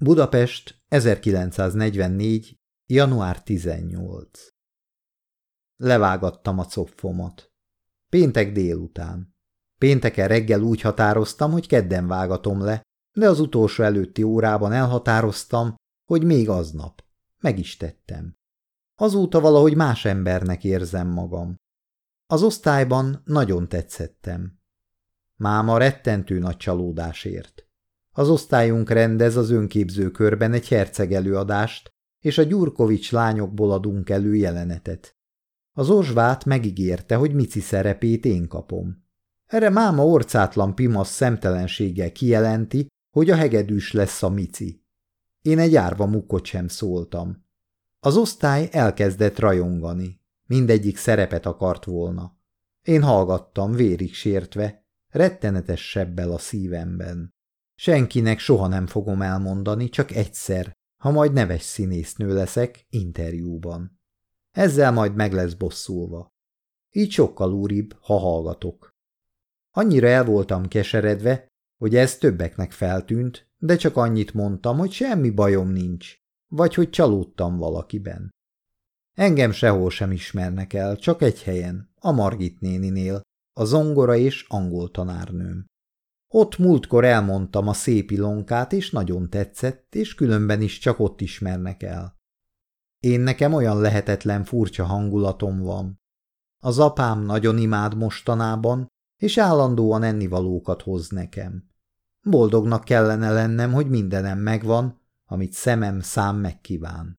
Budapest, 1944. január 18. Levágattam a copfomat. Péntek délután. Pénteken reggel úgy határoztam, hogy kedden vágatom le, de az utolsó előtti órában elhatároztam, hogy még aznap. Meg is tettem. Azóta valahogy más embernek érzem magam. Az osztályban nagyon tetszettem. Máma rettentő nagy csalódásért. Az osztályunk rendez az önképző körben egy herceg előadást, és a Gyurkovics lányokból adunk elő jelenetet. Az ozsvát megígérte, hogy Mici szerepét én kapom. Erre máma orcátlan pimasz szemtelenséggel kijelenti, hogy a hegedűs lesz a Mici. Én egy árva mukkot sem szóltam. Az osztály elkezdett rajongani. Mindegyik szerepet akart volna. Én hallgattam, vérig sértve, rettenetes sebbel a szívemben. Senkinek soha nem fogom elmondani, csak egyszer, ha majd neves színésznő leszek interjúban. Ezzel majd meg lesz bosszulva. Így sokkal úribb, ha hallgatok. Annyira el voltam keseredve, hogy ez többeknek feltűnt, de csak annyit mondtam, hogy semmi bajom nincs, vagy hogy csalódtam valakiben. Engem sehol sem ismernek el, csak egy helyen, a Margit néninél, a zongora és angol tanárnőm. Ott múltkor elmondtam a szép ilonkát, és nagyon tetszett, és különben is csak ott ismernek el. Én nekem olyan lehetetlen furcsa hangulatom van. Az apám nagyon imád mostanában, és állandóan ennivalókat hoz nekem. Boldognak kellene lennem, hogy mindenem megvan, amit szemem szám megkíván.